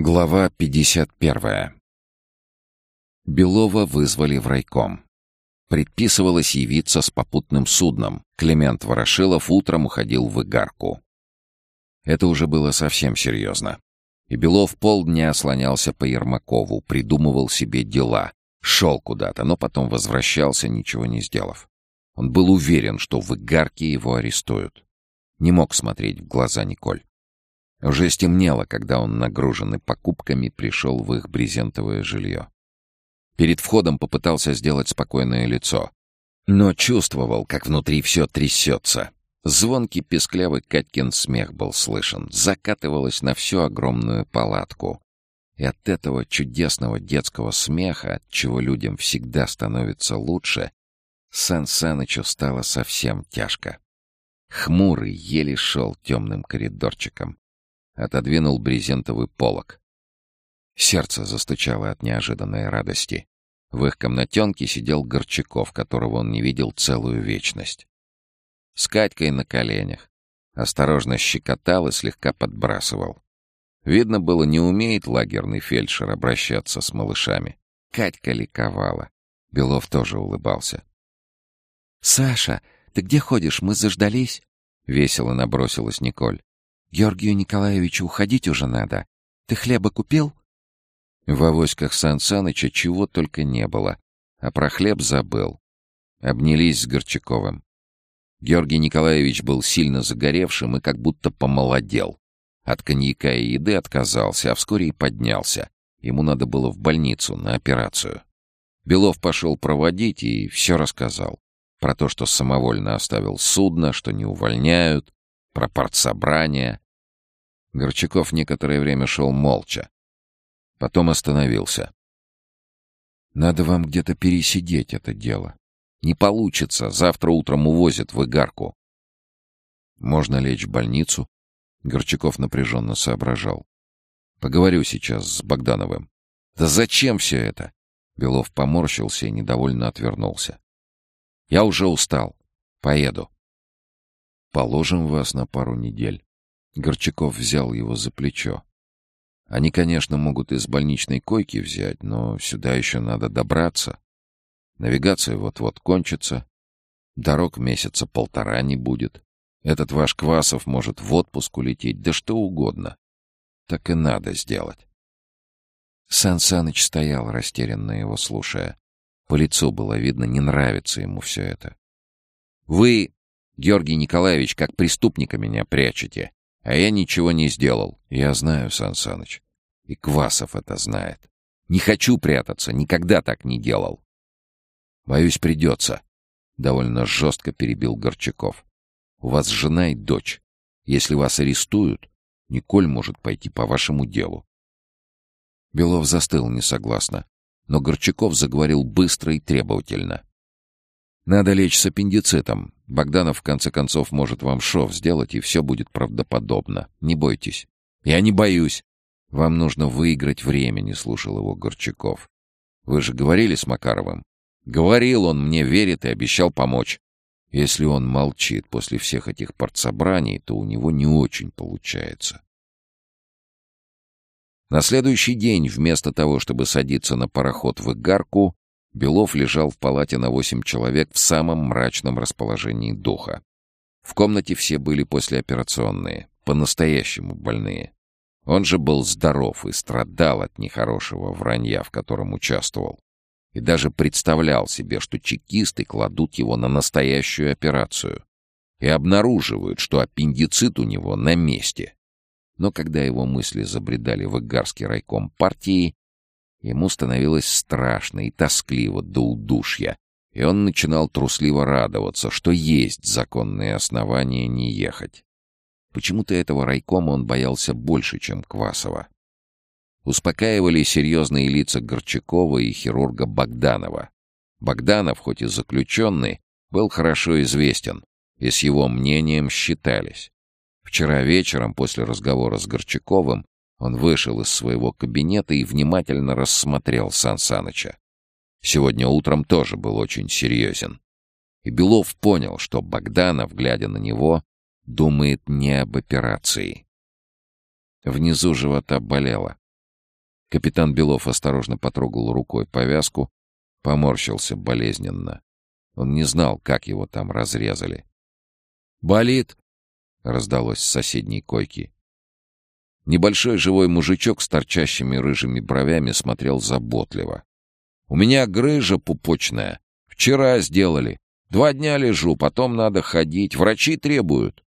Глава 51. Белова вызвали в райком. Предписывалось явиться с попутным судном. Климент Ворошилов утром уходил в Игарку. Это уже было совсем серьезно. И Белов полдня слонялся по Ермакову, придумывал себе дела. Шел куда-то, но потом возвращался, ничего не сделав. Он был уверен, что в Игарке его арестуют. Не мог смотреть в глаза Николь. Уже стемнело, когда он, нагруженный покупками, пришел в их брезентовое жилье. Перед входом попытался сделать спокойное лицо, но чувствовал, как внутри все трясется. Звонкий песклявый Катькин смех был слышен, закатывалось на всю огромную палатку. И от этого чудесного детского смеха, от чего людям всегда становится лучше, Сан Санычу стало совсем тяжко. Хмурый еле шел темным коридорчиком отодвинул брезентовый полог. Сердце застучало от неожиданной радости. В их комнатенке сидел Горчаков, которого он не видел целую вечность. С Катькой на коленях. Осторожно щекотал и слегка подбрасывал. Видно было, не умеет лагерный фельдшер обращаться с малышами. Катька ликовала. Белов тоже улыбался. «Саша, ты где ходишь? Мы заждались?» Весело набросилась Николь. Георгию Николаевичу уходить уже надо. Ты хлеба купил?» В авоськах Сан Саныча чего только не было, а про хлеб забыл. Обнялись с Горчаковым. Георгий Николаевич был сильно загоревшим и как будто помолодел. От коньяка и еды отказался, а вскоре и поднялся. Ему надо было в больницу на операцию. Белов пошел проводить и все рассказал. Про то, что самовольно оставил судно, что не увольняют, про партсобрание. Горчаков некоторое время шел молча. Потом остановился. «Надо вам где-то пересидеть это дело. Не получится, завтра утром увозят в Игарку». «Можно лечь в больницу?» Горчаков напряженно соображал. «Поговорю сейчас с Богдановым». «Да зачем все это?» Белов поморщился и недовольно отвернулся. «Я уже устал. Поеду». Положим вас на пару недель. Горчаков взял его за плечо. Они, конечно, могут из больничной койки взять, но сюда еще надо добраться. Навигация вот-вот кончится. Дорог месяца полтора не будет. Этот ваш Квасов может в отпуск улететь, да что угодно. Так и надо сделать. Сан Саныч стоял, растерянно его слушая. По лицу было видно, не нравится ему все это. «Вы Георгий Николаевич, как преступника меня прячете. А я ничего не сделал. Я знаю, Сан Саныч. И Квасов это знает. Не хочу прятаться, никогда так не делал. Боюсь, придется. Довольно жестко перебил Горчаков. У вас жена и дочь. Если вас арестуют, Николь может пойти по вашему делу. Белов застыл несогласно, но Горчаков заговорил быстро и требовательно. Надо лечь с аппендицитом. Богданов, в конце концов, может вам шов сделать, и все будет правдоподобно. Не бойтесь. Я не боюсь. Вам нужно выиграть время, не слушал его Горчаков. Вы же говорили с Макаровым? Говорил, он мне верит и обещал помочь. Если он молчит после всех этих партсобраний, то у него не очень получается. На следующий день, вместо того, чтобы садиться на пароход в Игарку, Белов лежал в палате на восемь человек в самом мрачном расположении духа. В комнате все были послеоперационные, по-настоящему больные. Он же был здоров и страдал от нехорошего вранья, в котором участвовал. И даже представлял себе, что чекисты кладут его на настоящую операцию и обнаруживают, что аппендицит у него на месте. Но когда его мысли забредали в Игарский райком партии, Ему становилось страшно и тоскливо до удушья, и он начинал трусливо радоваться, что есть законные основания не ехать. Почему-то этого райкома он боялся больше, чем Квасова. Успокаивали серьезные лица Горчакова и хирурга Богданова. Богданов, хоть и заключенный, был хорошо известен, и с его мнением считались. Вчера вечером, после разговора с Горчаковым, он вышел из своего кабинета и внимательно рассмотрел Сан Саныча. Сегодня утром тоже был очень серьезен. И Белов понял, что Богданов, глядя на него, думает не об операции. Внизу живота болело. Капитан Белов осторожно потрогал рукой повязку, поморщился болезненно. Он не знал, как его там разрезали. «Болит!» — раздалось с соседней койки. Небольшой живой мужичок с торчащими рыжими бровями смотрел заботливо. «У меня грыжа пупочная. Вчера сделали. Два дня лежу, потом надо ходить. Врачи требуют.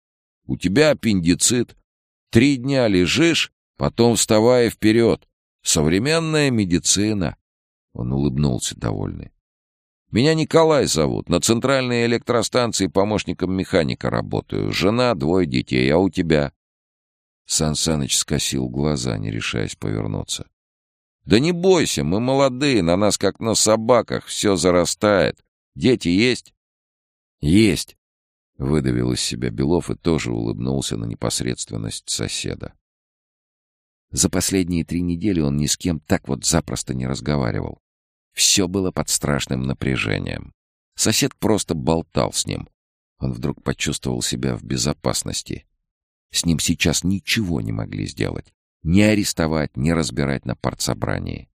У тебя аппендицит. Три дня лежишь, потом вставай вперед. Современная медицина. Он улыбнулся довольный. Меня Николай зовут. На центральной электростанции помощником механика работаю. Жена, двое детей. А у тебя? Сан Саныч скосил глаза, не решаясь повернуться. Да не бойся, мы молодые, на нас как на собаках, все зарастает. Дети есть? Есть. Выдавил из себя Белов и тоже улыбнулся на непосредственность соседа. За последние три недели он ни с кем так вот запросто не разговаривал. Все было под страшным напряжением. Сосед просто болтал с ним. Он вдруг почувствовал себя в безопасности. С ним сейчас ничего не могли сделать. Ни арестовать, ни разбирать на партсобрании.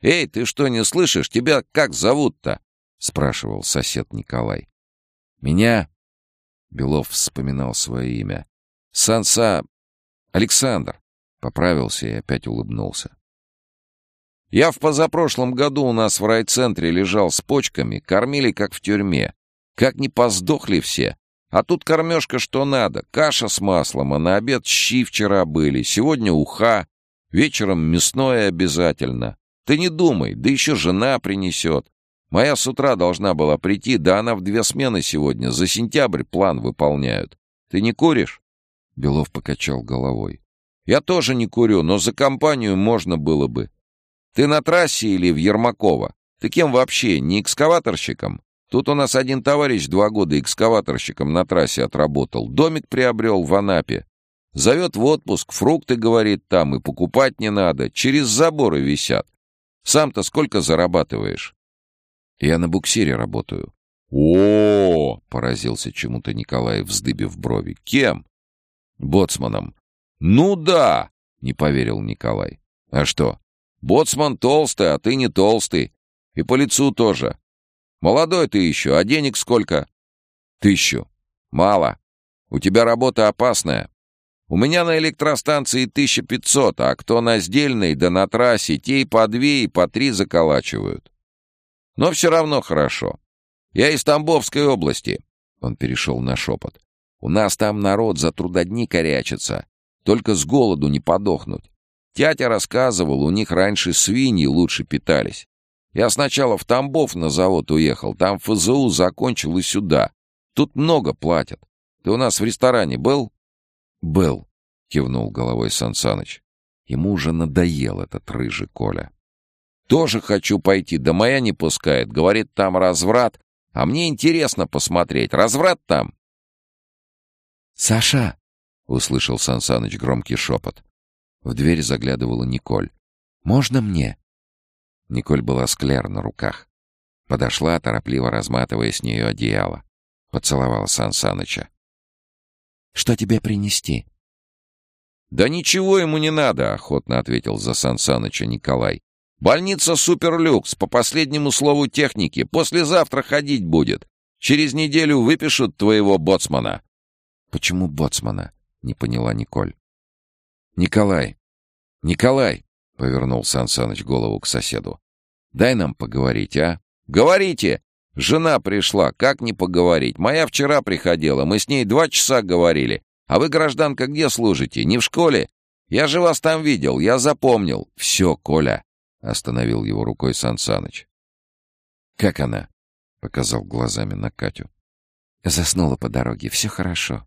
«Эй, ты что, не слышишь? Тебя как зовут-то?» — спрашивал сосед Николай. «Меня?» — Белов вспоминал свое имя. «Санса... Александр». Поправился и опять улыбнулся. Я в позапрошлом году у нас в райцентре лежал с почками, кормили как в тюрьме. Как не поздохли все. А тут кормежка что надо. Каша с маслом, а на обед щи вчера были, сегодня уха, вечером мясное обязательно. Ты не думай, да еще жена принесет. Моя с утра должна была прийти, да она в две смены сегодня, за сентябрь план выполняют. Ты не куришь?» Белов покачал головой. «Я тоже не курю, но за компанию можно было бы. Ты на трассе или в Ермакова? Ты кем вообще, не экскаваторщиком? Тут у нас один товарищ два года экскаваторщиком на трассе отработал. Домик приобрел в Анапе. Зовет в отпуск, фрукты, говорит, там, и покупать не надо. Через заборы висят. Сам-то сколько зарабатываешь? Я на буксире работаю. О, поразился чему-то Николай, вздыбив брови. Кем? Боцманом. Ну да, не поверил Николай. А что? Боцман толстый, а ты не толстый. И по лицу тоже. Молодой ты еще, а денег сколько? Тысячу. Мало. У тебя работа опасная. У меня на электростанции 1500, а кто на сдельной да на трассе, те и по две, и по три заколачивают. Но все равно хорошо. Я из Тамбовской области. Он перешел на шепот. У нас там народ за трудодни корячится. Только с голоду не подохнуть. Тятя рассказывал, у них раньше свиньи лучше питались. Я сначала в Тамбов на завод уехал, там ФЗУ закончил и сюда. Тут много платят. Ты у нас в ресторане был? Был, кивнул головой Сансаныч. Ему уже надоел этот рыжий Коля. Тоже хочу пойти, да моя не пускает. Говорит, там разврат. А мне интересно посмотреть. Разврат там? «Саша!» — услышал Сансаныч громкий шепот. В дверь заглядывала Николь. «Можно мне?» Николь была с Клер на руках. Подошла, торопливо разматывая с нее одеяло. Поцеловала Сан Саныча. «Что тебе принести?» «Да ничего ему не надо», — охотно ответил за Сан Саныча Николай. «Больница Суперлюкс, по последнему слову техники. Послезавтра ходить будет. Через неделю выпишут твоего боцмана». «Почему боцмана?» — не поняла Николь. «Николай! Николай!» — повернул Сан Саныч голову к соседу. «Дай нам поговорить, а?» «Говорите!» «Жена пришла, как не поговорить? Моя вчера приходила, мы с ней два часа говорили. А вы, гражданка, где служите? Не в школе? Я же вас там видел, я запомнил. Все, Коля!» — остановил его рукой Сан Саныч. «Как она?» — показал глазами на Катю. Заснула по дороге, все хорошо.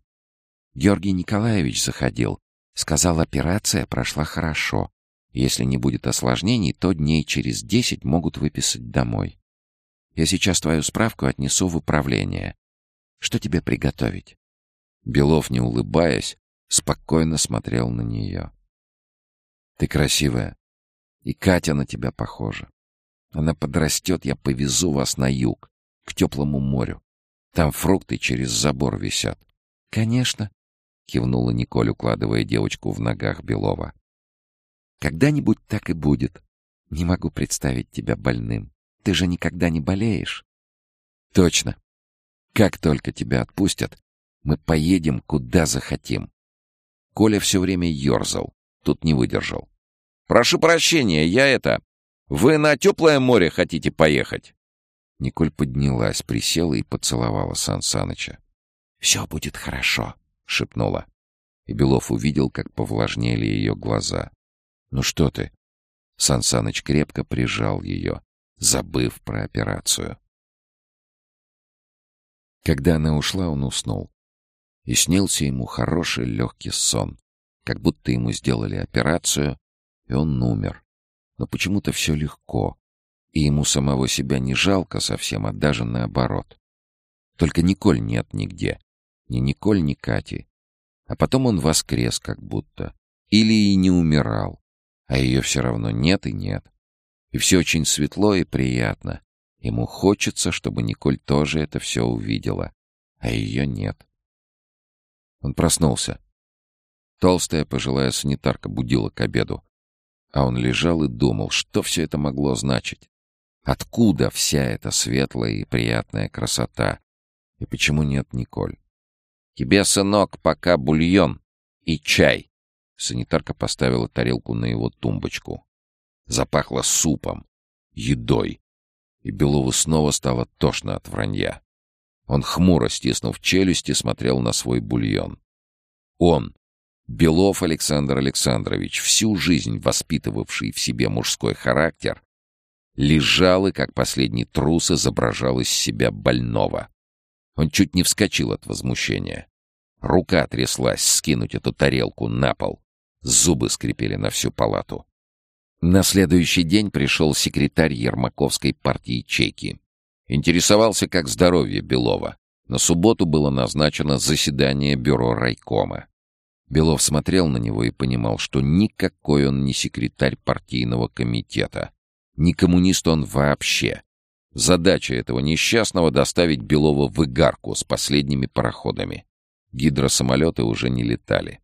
Георгий Николаевич заходил. Сказал, операция прошла хорошо. Если не будет осложнений, то дней через десять могут выписать домой. Я сейчас твою справку отнесу в управление. Что тебе приготовить?» Белов, не улыбаясь, спокойно смотрел на нее. «Ты красивая, и Катя на тебя похожа. Она подрастет, я повезу вас на юг, к теплому морю. Там фрукты через забор висят». «Конечно», кивнула Николь, укладывая девочку в ногах Белова. Когда-нибудь так и будет. Не могу представить тебя больным. Ты же никогда не болеешь. Точно. Как только тебя отпустят, мы поедем куда захотим. Коля все время ерзал, тут не выдержал. «Прошу прощения, я это... Вы на теплое море хотите поехать?» Николь поднялась, присела и поцеловала Сан Саныча. «Все будет хорошо», — шепнула. И Белов увидел, как повлажнели ее глаза. «Ну что ты?» Сан Саныч крепко прижал ее, забыв про операцию. Когда она ушла, он уснул. И снился ему хороший легкий сон, как будто ему сделали операцию, и он умер. Но почему-то все легко, и ему самого себя не жалко совсем, а даже наоборот. Только Николь нет нигде. Ни Николь, ни Кати. А потом он воскрес как будто. Или и не умирал. А ее все равно нет и нет. И все очень светло и приятно. Ему хочется, чтобы Николь тоже это все увидела. А ее нет. Он проснулся. Толстая пожилая санитарка будила к обеду. А он лежал и думал, что все это могло значить. Откуда вся эта светлая и приятная красота? И почему нет Николь? «Тебе, сынок, пока бульон и чай». Санитарка поставила тарелку на его тумбочку. Запахло супом, едой. И Белову снова стало тошно от вранья. Он хмуро, стиснув челюсти, смотрел на свой бульон. Он, Белов Александр Александрович, всю жизнь воспитывавший в себе мужской характер, лежал и, как последний трус, изображал из себя больного. Он чуть не вскочил от возмущения. Рука тряслась скинуть эту тарелку на пол. Зубы скрипели на всю палату. На следующий день пришел секретарь Ермаковской партии Чеки. Интересовался, как здоровье Белова. На субботу было назначено заседание бюро райкома. Белов смотрел на него и понимал, что никакой он не секретарь партийного комитета. Не коммунист он вообще. Задача этого несчастного — доставить Белова в Игарку с последними пароходами. Гидросамолеты уже не летали.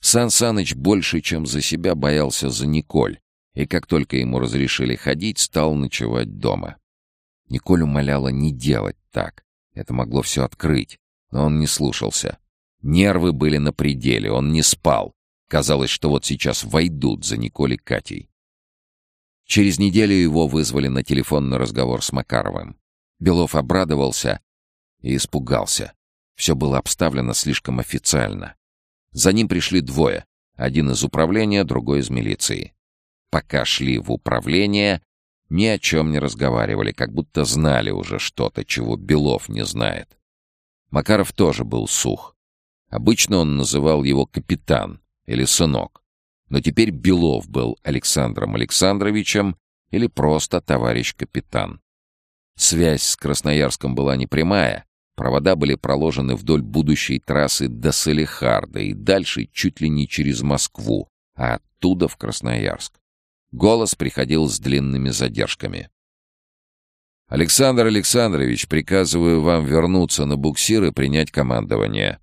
Сан Саныч больше, чем за себя, боялся за Николь, и как только ему разрешили ходить, стал ночевать дома. Николь умоляла не делать так. Это могло все открыть. Но он не слушался. Нервы были на пределе, он не спал. Казалось, что вот сейчас войдут за Николь и Катей. Через неделю его вызвали на телефонный разговор с Макаровым. Белов обрадовался и испугался. Все было обставлено слишком официально. За ним пришли двое. Один из управления, другой из милиции. Пока шли в управление, ни о чем не разговаривали, как будто знали уже что-то, чего Белов не знает. Макаров тоже был сух. Обычно он называл его капитан или сынок. Но теперь Белов был Александром Александровичем или просто товарищ капитан. Связь с Красноярском была непрямая. Провода были проложены вдоль будущей трассы до Салихарда и дальше чуть ли не через Москву, а оттуда в Красноярск. Голос приходил с длинными задержками. «Александр Александрович, приказываю вам вернуться на буксир и принять командование».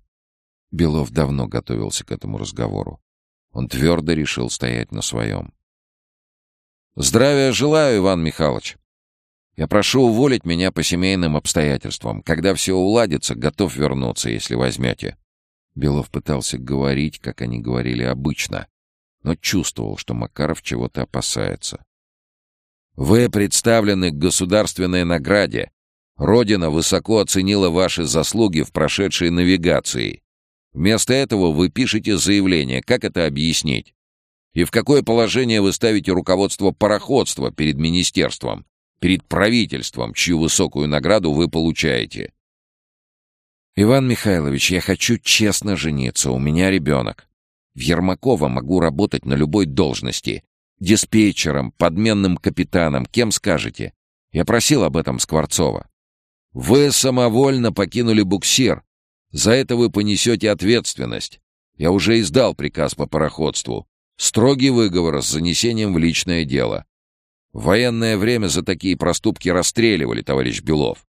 Белов давно готовился к этому разговору. Он твердо решил стоять на своем. «Здравия желаю, Иван Михайлович. Я прошу уволить меня по семейным обстоятельствам. Когда все уладится, готов вернуться, если возьмете». Белов пытался говорить, как они говорили обычно, но чувствовал, что Макаров чего-то опасается. «Вы представлены к государственной награде. Родина высоко оценила ваши заслуги в прошедшей навигации. Вместо этого вы пишете заявление. Как это объяснить? И в какое положение вы ставите руководство пароходства перед министерством, перед правительством, чью высокую награду вы получаете?» «Иван Михайлович, я хочу честно жениться, у меня ребенок. В Ермакова могу работать на любой должности. Диспетчером, подменным капитаном, кем скажете. Я просил об этом Скворцова. Вы самовольно покинули буксир. За это вы понесете ответственность. Я уже издал приказ по пароходству. Строгий выговор с занесением в личное дело. В военное время за такие проступки расстреливали, товарищ Белов.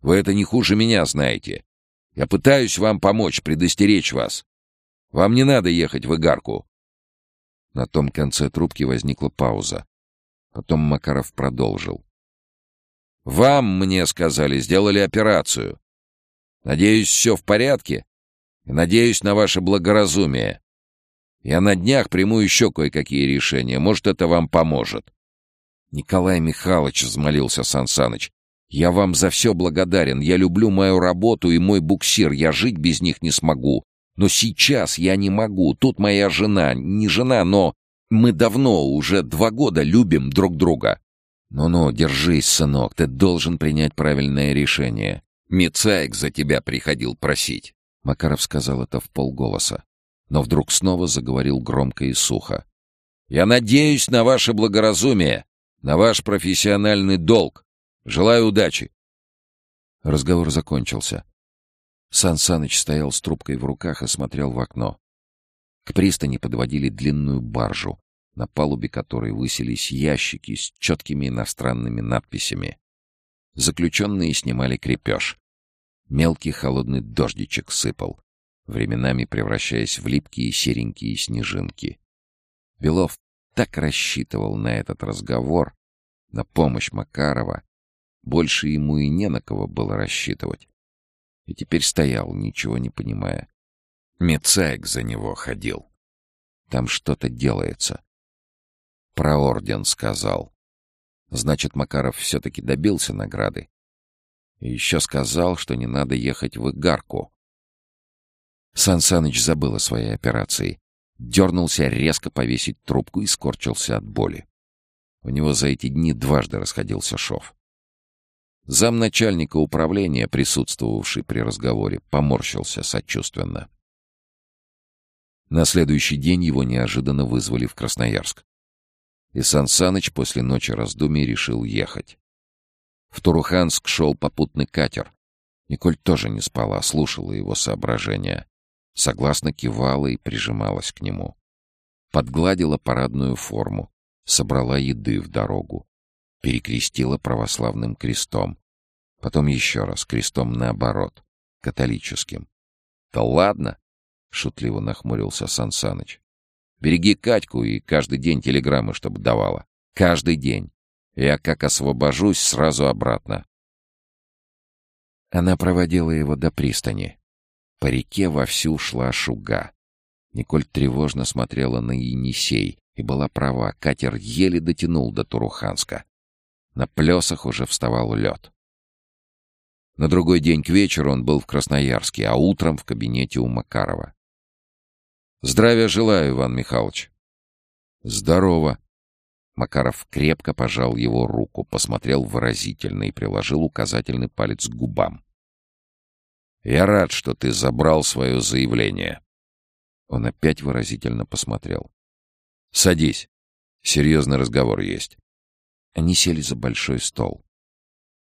Вы это не хуже меня знаете. Я пытаюсь вам помочь, предостеречь вас. Вам не надо ехать в Игарку. На том конце трубки возникла пауза. Потом Макаров продолжил. «Вам, мне сказали, сделали операцию. Надеюсь, все в порядке? И надеюсь на ваше благоразумие. Я на днях приму еще кое-какие решения. Может, это вам поможет». «Николай Михайлович», — взмолился Сансаныч, — «я вам за все благодарен. Я люблю мою работу и мой буксир. Я жить без них не смогу. Но сейчас я не могу. Тут моя жена. Не жена, но мы давно, уже два года, любим друг друга. Ну-ну, держись, сынок, ты должен принять правильное решение. Мицаек за тебя приходил просить. Макаров сказал это в полголоса, но вдруг снова заговорил громко и сухо. «Я надеюсь на ваше благоразумие, на ваш профессиональный долг. Желаю удачи!» Разговор закончился. Сан Саныч стоял с трубкой в руках и смотрел в окно. К пристани подводили длинную баржу, на палубе которой высились ящики с четкими иностранными надписями. Заключенные снимали крепеж. Мелкий холодный дождичек сыпал, временами превращаясь в липкие серенькие снежинки. Белов так рассчитывал на этот разговор, на помощь Макарова. Больше ему и не на кого было рассчитывать и теперь стоял, ничего не понимая. Мецаек за него ходил. Там что-то делается. Про орден сказал. Значит, Макаров все-таки добился награды. И еще сказал, что не надо ехать в Игарку. Сан Саныч забыл о своей операции. Дернулся резко повесить трубку и скорчился от боли. У него за эти дни дважды расходился шов. Замначальника управления, присутствовавший при разговоре, поморщился сочувственно. На следующий день его неожиданно вызвали в Красноярск. И Сан Саныч после ночи раздумий решил ехать. В Туруханск шел попутный катер. Николь тоже не спала, слушала его соображения. Согласно кивала и прижималась к нему. Подгладила парадную форму, собрала еды в дорогу перекрестила православным крестом. Потом еще раз крестом наоборот, католическим. — Да ладно! — шутливо нахмурился Сансаныч. — Береги Катьку и каждый день телеграммы, чтобы давала. Каждый день. Я как освобожусь, сразу обратно. Она проводила его до пристани. По реке вовсю шла шуга. Николь тревожно смотрела на Енисей и была права, катер еле дотянул до Туруханска. На плесах уже вставал лед. На другой день к вечеру он был в Красноярске, а утром в кабинете у Макарова. «Здравия желаю, Иван Михайлович». «Здорово». Макаров крепко пожал его руку, посмотрел выразительно и приложил указательный палец к губам. «Я рад, что ты забрал свое заявление». Он опять выразительно посмотрел. «Садись. Серьезный разговор есть». Они сели за большой стол.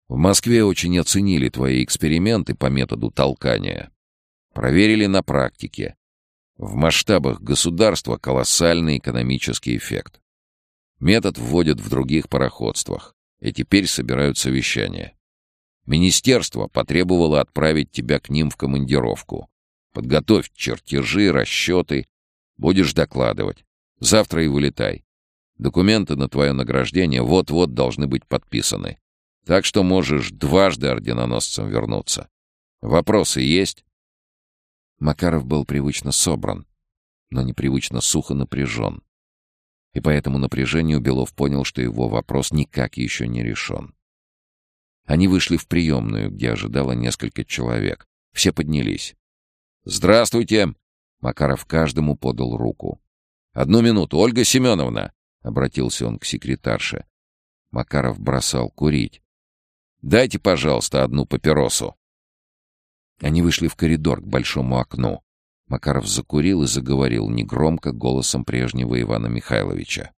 В Москве очень оценили твои эксперименты по методу толкания. Проверили на практике. В масштабах государства колоссальный экономический эффект. Метод вводят в других пароходствах, и теперь собирают совещания. Министерство потребовало отправить тебя к ним в командировку. Подготовь чертежи, расчеты. Будешь докладывать. Завтра и вылетай. Документы на твое награждение вот-вот должны быть подписаны. Так что можешь дважды орденоносцем вернуться. Вопросы есть?» Макаров был привычно собран, но непривычно сухо напряжен. И по этому напряжению Белов понял, что его вопрос никак еще не решен. Они вышли в приемную, где ожидало несколько человек. Все поднялись. «Здравствуйте!» Макаров каждому подал руку. «Одну минуту, Ольга Семеновна!» — обратился он к секретарше. Макаров бросал курить. «Дайте, пожалуйста, одну папиросу». Они вышли в коридор к большому окну. Макаров закурил и заговорил негромко голосом прежнего Ивана Михайловича.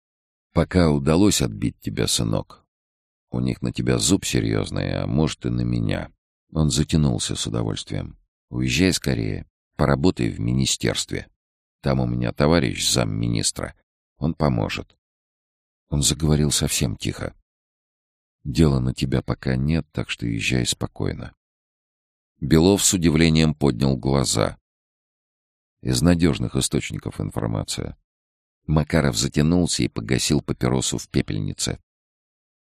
«Пока удалось отбить тебя, сынок. У них на тебя зуб серьезный, а может и на меня». Он затянулся с удовольствием. «Уезжай скорее. Поработай в министерстве. Там у меня товарищ замминистра. Он поможет. Он заговорил совсем тихо. «Дела на тебя пока нет, так что езжай спокойно». Белов с удивлением поднял глаза. Из надежных источников информация. Макаров затянулся и погасил папиросу в пепельнице.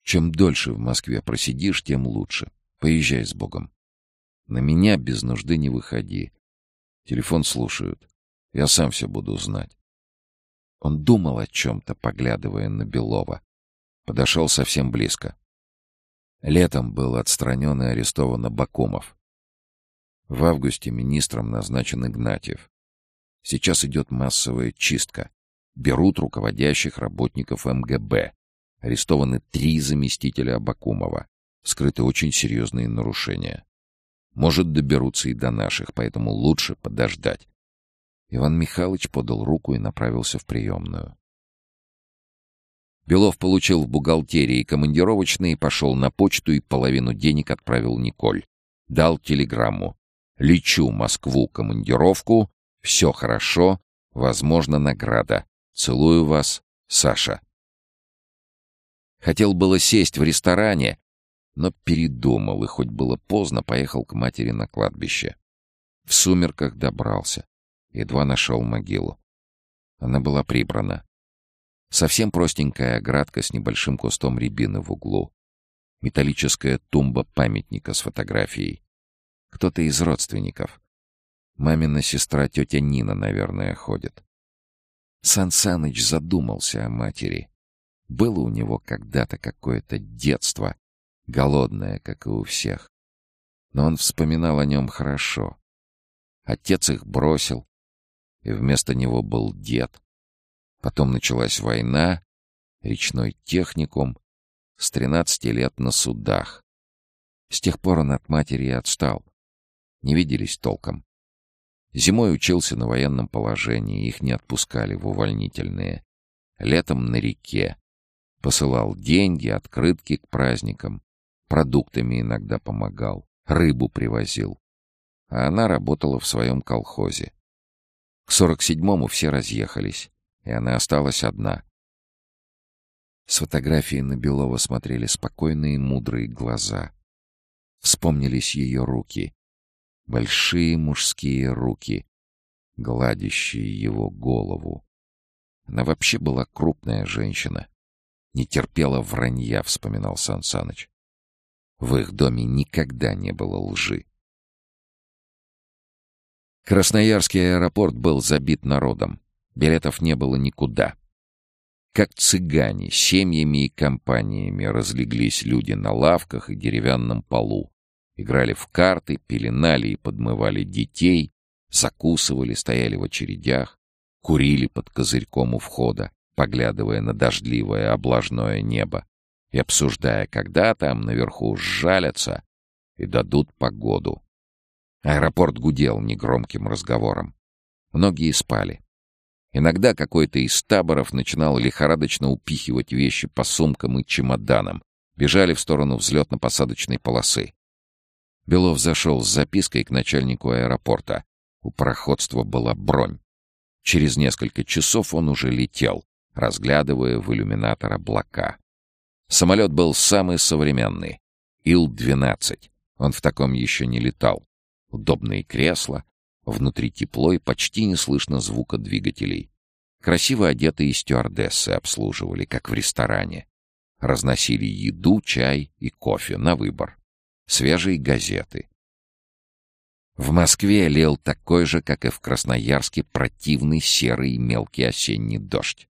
Чем дольше в Москве просидишь, тем лучше. Поезжай с Богом. На меня без нужды не выходи. Телефон слушают. Я сам все буду знать. Он думал о чем-то, поглядывая на Белова. Подошел совсем близко. Летом был отстранен и арестован Абакумов. В августе министром назначен Игнатьев. Сейчас идет массовая чистка. Берут руководящих работников МГБ. Арестованы три заместителя Абакумова. Скрыты очень серьезные нарушения. Может, доберутся и до наших, поэтому лучше подождать. Иван Михайлович подал руку и направился в приемную. Белов получил в бухгалтерии командировочные, пошел на почту и половину денег отправил Николь. Дал телеграмму. «Лечу Москву командировку. Все хорошо. Возможно, награда. Целую вас, Саша». Хотел было сесть в ресторане, но передумал и хоть было поздно, поехал к матери на кладбище. В сумерках добрался. Едва нашел могилу. Она была прибрана. Совсем простенькая оградка с небольшим кустом рябины в углу. Металлическая тумба памятника с фотографией. Кто-то из родственников. Мамина сестра тетя Нина, наверное, ходит. Сан Саныч задумался о матери. Было у него когда-то какое-то детство, голодное, как и у всех. Но он вспоминал о нем хорошо. Отец их бросил, и вместо него был дед. Потом началась война, речной техникум, с тринадцати лет на судах. С тех пор он от матери и отстал. Не виделись толком. Зимой учился на военном положении, их не отпускали в увольнительные. Летом на реке. Посылал деньги, открытки к праздникам. Продуктами иногда помогал. Рыбу привозил. А она работала в своем колхозе. К сорок седьмому все разъехались, и она осталась одна. С фотографии на Белова смотрели спокойные мудрые глаза. Вспомнились ее руки. Большие мужские руки, гладящие его голову. Она вообще была крупная женщина. Не терпела вранья, вспоминал Сан Саныч. В их доме никогда не было лжи. Красноярский аэропорт был забит народом. Билетов не было никуда. Как цыгане, семьями и компаниями разлеглись люди на лавках и деревянном полу. Играли в карты, пеленали и подмывали детей, закусывали, стояли в очередях, курили под козырьком у входа, поглядывая на дождливое облажное небо и обсуждая, когда там наверху сжалятся и дадут погоду. Аэропорт гудел негромким разговором. Многие спали. Иногда какой-то из таборов начинал лихорадочно упихивать вещи по сумкам и чемоданам. Бежали в сторону взлетно-посадочной полосы. Белов зашел с запиской к начальнику аэропорта. У пароходства была бронь. Через несколько часов он уже летел, разглядывая в иллюминатор облака. Самолет был самый современный. Ил-12. Он в таком еще не летал удобные кресла, внутри тепло и почти не слышно звука двигателей. Красиво одетые стюардессы обслуживали, как в ресторане. Разносили еду, чай и кофе на выбор. Свежие газеты. В Москве лил такой же, как и в Красноярске, противный серый мелкий осенний дождь.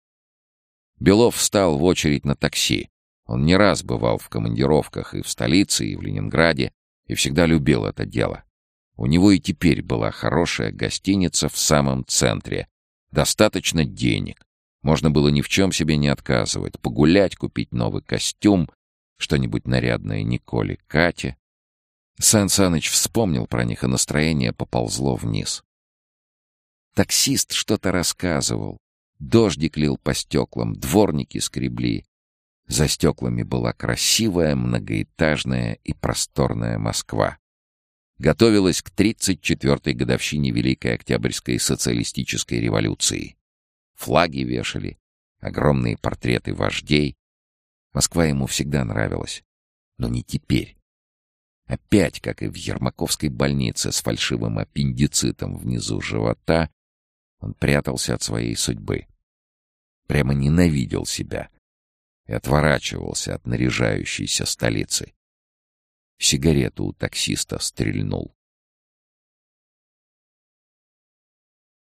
Белов встал в очередь на такси. Он не раз бывал в командировках и в столице, и в Ленинграде, и всегда любил это дело. У него и теперь была хорошая гостиница в самом центре. Достаточно денег. Можно было ни в чем себе не отказывать. Погулять, купить новый костюм, что-нибудь нарядное Николе, Кате. Сан Саныч вспомнил про них, и настроение поползло вниз. Таксист что-то рассказывал. Дождик лил по стеклам, дворники скребли. За стеклами была красивая, многоэтажная и просторная Москва готовилась к 34-й годовщине Великой Октябрьской социалистической революции. Флаги вешали, огромные портреты вождей. Москва ему всегда нравилась. Но не теперь. Опять, как и в Ермаковской больнице с фальшивым аппендицитом внизу живота, он прятался от своей судьбы. Прямо ненавидел себя и отворачивался от наряжающейся столицы. Сигарету у таксиста стрельнул.